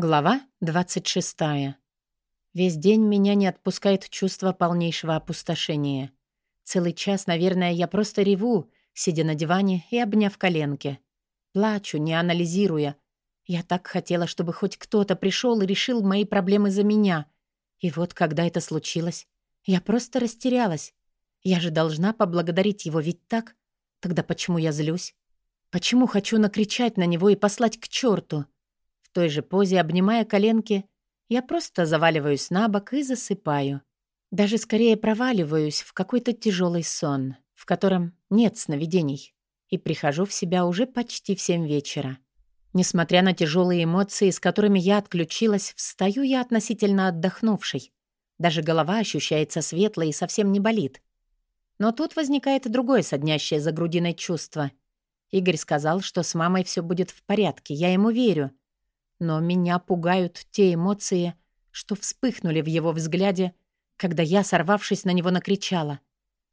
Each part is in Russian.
Глава 26. Весь день меня не отпускает чувство полнейшего опустошения. Целый час, наверное, я просто реву, сидя на диване и обняв коленки. Плачу, не анализируя. Я так хотела, чтобы хоть кто-то пришел и решил мои проблемы за меня. И вот, когда это случилось, я просто растерялась. Я же должна поблагодарить его, ведь так? Тогда почему я злюсь? Почему хочу накричать на него и послать к черту? В той же позе, обнимая коленки, я просто заваливаюсь на бок и засыпаю. Даже скорее проваливаюсь в какой-то тяжелый сон, в котором нет сновидений, и прихожу в себя уже почти в семь вечера. Несмотря на тяжелые эмоции, с которыми я отключилась, встаю я относительно отдохнувшей. Даже голова ощущается светлой и совсем не болит. Но тут возникает другое соднящее за грудиной чувство. Игорь сказал, что с мамой все будет в порядке, я ему верю. Но меня пугают те эмоции, что вспыхнули в его взгляде, когда я, сорвавшись на него, накричала.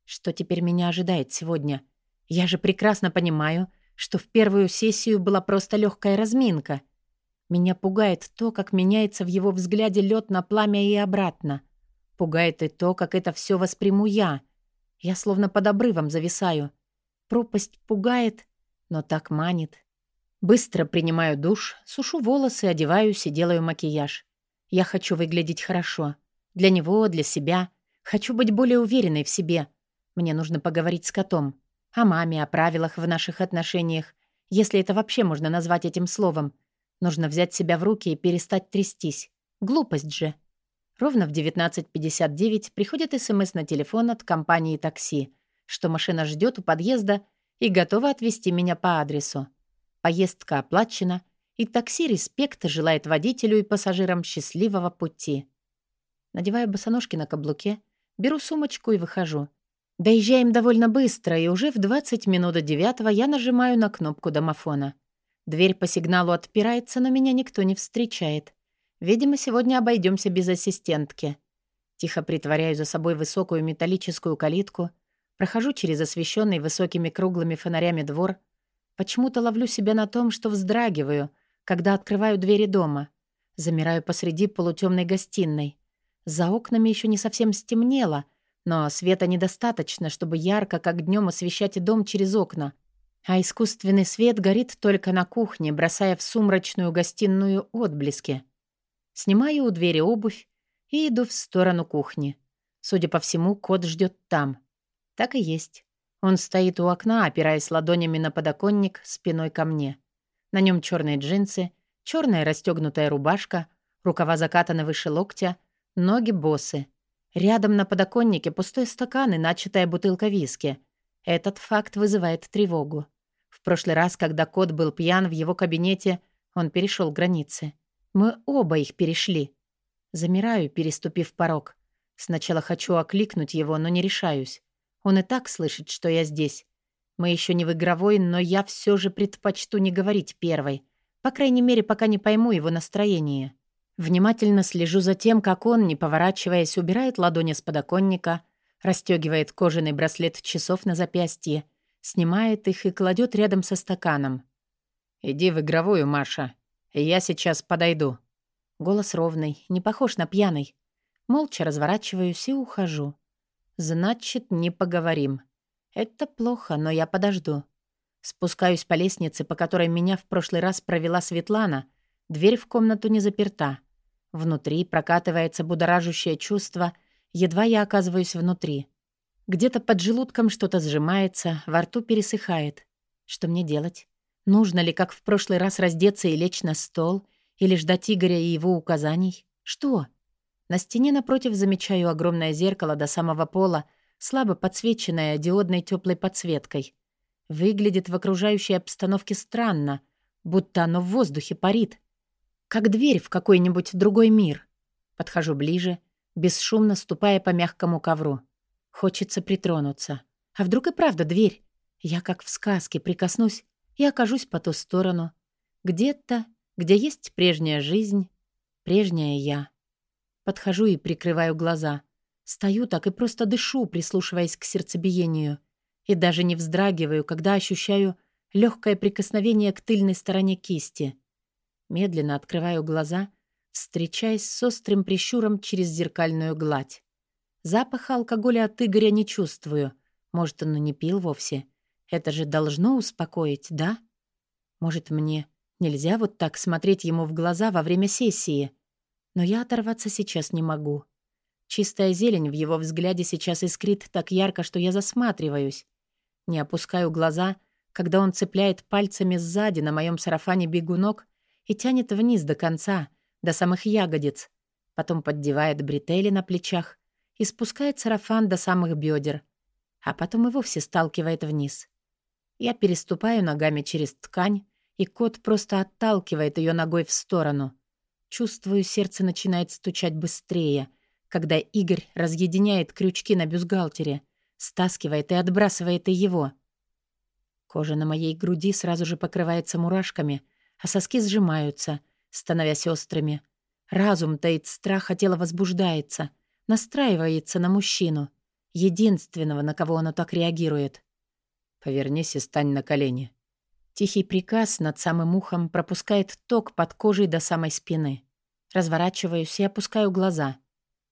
Что теперь меня ожидает сегодня? Я же прекрасно понимаю, что в первую сессию была просто легкая разминка. Меня пугает то, как меняется в его взгляде лед на пламя и обратно. Пугает и то, как это все восприму я. Я словно под обрывом зависаю. Пропасть пугает, но так манит. Быстро принимаю душ, сушу волосы, одеваюсь и делаю макияж. Я хочу выглядеть хорошо. Для него, для себя. Хочу быть более уверенной в себе. Мне нужно поговорить с котом. О маме, о правилах в наших отношениях. Если это вообще можно назвать этим словом. Нужно взять себя в руки и перестать трястись. Глупость же. Ровно в 19.59 приходит СМС на телефон от компании такси, что машина ждет у подъезда и готова отвезти меня по адресу. Поездка оплачена, и такси «Респект» желает водителю и пассажирам счастливого пути. Надеваю босоножки на каблуке, беру сумочку и выхожу. Доезжаем довольно быстро, и уже в 20 минут девятого я нажимаю на кнопку домофона. Дверь по сигналу отпирается, но меня никто не встречает. Видимо, сегодня обойдемся без ассистентки. Тихо притворяю за собой высокую металлическую калитку, прохожу через освещенный высокими круглыми фонарями двор — Почему-то ловлю себя на том, что вздрагиваю, когда открываю двери дома. Замираю посреди полутемной гостиной. За окнами еще не совсем стемнело, но света недостаточно, чтобы ярко, как днем, освещать дом через окна. А искусственный свет горит только на кухне, бросая в сумрачную гостиную отблески. Снимаю у двери обувь и иду в сторону кухни. Судя по всему, кот ждет там. Так и есть. Он стоит у окна, опираясь ладонями на подоконник, спиной ко мне. На нем черные джинсы, черная расстегнутая рубашка, рукава закатаны выше локтя, ноги босы. Рядом на подоконнике пустой стакан и начатая бутылка виски. Этот факт вызывает тревогу. В прошлый раз, когда кот был пьян в его кабинете, он перешел границы. Мы оба их перешли. Замираю, переступив порог. Сначала хочу окликнуть его, но не решаюсь. Он и так слышит, что я здесь. Мы еще не в игровой, но я все же предпочту не говорить первой. По крайней мере, пока не пойму его настроение. Внимательно слежу за тем, как он, не поворачиваясь, убирает ладони с подоконника, расстегивает кожаный браслет часов на запястье, снимает их и кладет рядом со стаканом. «Иди в игровую, Маша, я сейчас подойду». Голос ровный, не похож на пьяный. Молча разворачиваюсь и ухожу. Значит, не поговорим. Это плохо, но я подожду. Спускаюсь по лестнице, по которой меня в прошлый раз провела Светлана. Дверь в комнату не заперта. Внутри прокатывается будоражущее чувство, едва я оказываюсь внутри. Где-то под желудком что-то сжимается, во рту пересыхает. Что мне делать? Нужно ли, как в прошлый раз, раздеться и лечь на стол? Или ждать Игоря и его указаний? Что? На стене напротив замечаю огромное зеркало до самого пола, слабо подсвеченное диодной теплой подсветкой. Выглядит в окружающей обстановке странно, будто оно в воздухе парит. Как дверь в какой-нибудь другой мир. Подхожу ближе, бесшумно ступая по мягкому ковру. Хочется притронуться. А вдруг и правда дверь? Я, как в сказке, прикоснусь и окажусь по ту сторону. Где-то, где есть прежняя жизнь, прежняя я. Подхожу и прикрываю глаза. Стою так и просто дышу, прислушиваясь к сердцебиению. И даже не вздрагиваю, когда ощущаю легкое прикосновение к тыльной стороне кисти. Медленно открываю глаза, встречаясь с острым прищуром через зеркальную гладь. Запаха алкоголя от Игоря не чувствую. Может, он и не пил вовсе. Это же должно успокоить, да? Может, мне нельзя вот так смотреть ему в глаза во время сессии? Но я оторваться сейчас не могу. Чистая зелень в его взгляде сейчас искрит так ярко, что я засматриваюсь. Не опускаю глаза, когда он цепляет пальцами сзади на моем сарафане бегунок и тянет вниз до конца, до самых ягодиц. Потом поддевает бретели на плечах и спускает сарафан до самых бедер. А потом и вовсе сталкивает вниз. Я переступаю ногами через ткань, и кот просто отталкивает ее ногой в сторону. Чувствую, сердце начинает стучать быстрее, когда Игорь разъединяет крючки на бюстгальтере, стаскивает и отбрасывает и его. Кожа на моей груди сразу же покрывается мурашками, а соски сжимаются, становясь острыми. Разум таит страх, а тело возбуждается, настраивается на мужчину, единственного, на кого оно так реагирует. «Повернись и стань на колени». Тихий приказ над самым ухом пропускает ток под кожей до самой спины. Разворачиваюсь и опускаю глаза.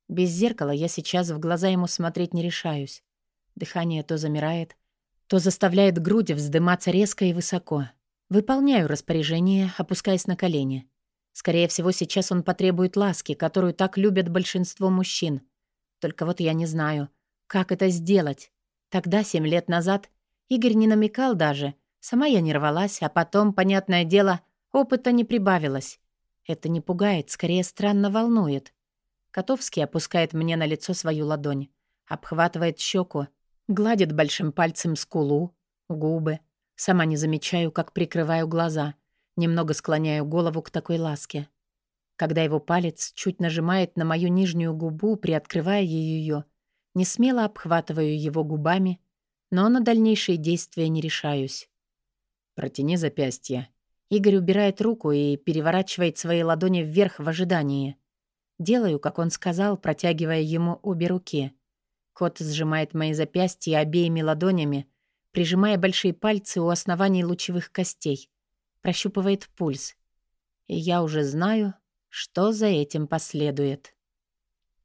Без зеркала я сейчас в глаза ему смотреть не решаюсь. Дыхание то замирает, то заставляет грудь вздыматься резко и высоко. Выполняю распоряжение, опускаясь на колени. Скорее всего, сейчас он потребует ласки, которую так любят большинство мужчин. Только вот я не знаю, как это сделать. Тогда, семь лет назад, Игорь не намекал даже. Сама я не рвалась, а потом, понятное дело, опыта не прибавилось. Это не пугает, скорее странно волнует. Котовский опускает мне на лицо свою ладонь, обхватывает щеку, гладит большим пальцем скулу, губы. Сама не замечаю, как прикрываю глаза, немного склоняю голову к такой ласке. Когда его палец чуть нажимает на мою нижнюю губу, приоткрывая ее, не смело обхватываю его губами, но на дальнейшие действия не решаюсь. «Протяни запястье». Игорь убирает руку и переворачивает свои ладони вверх в ожидании. Делаю, как он сказал, протягивая ему обе руки. Кот сжимает мои запястья обеими ладонями, прижимая большие пальцы у оснований лучевых костей. Прощупывает пульс. И я уже знаю, что за этим последует.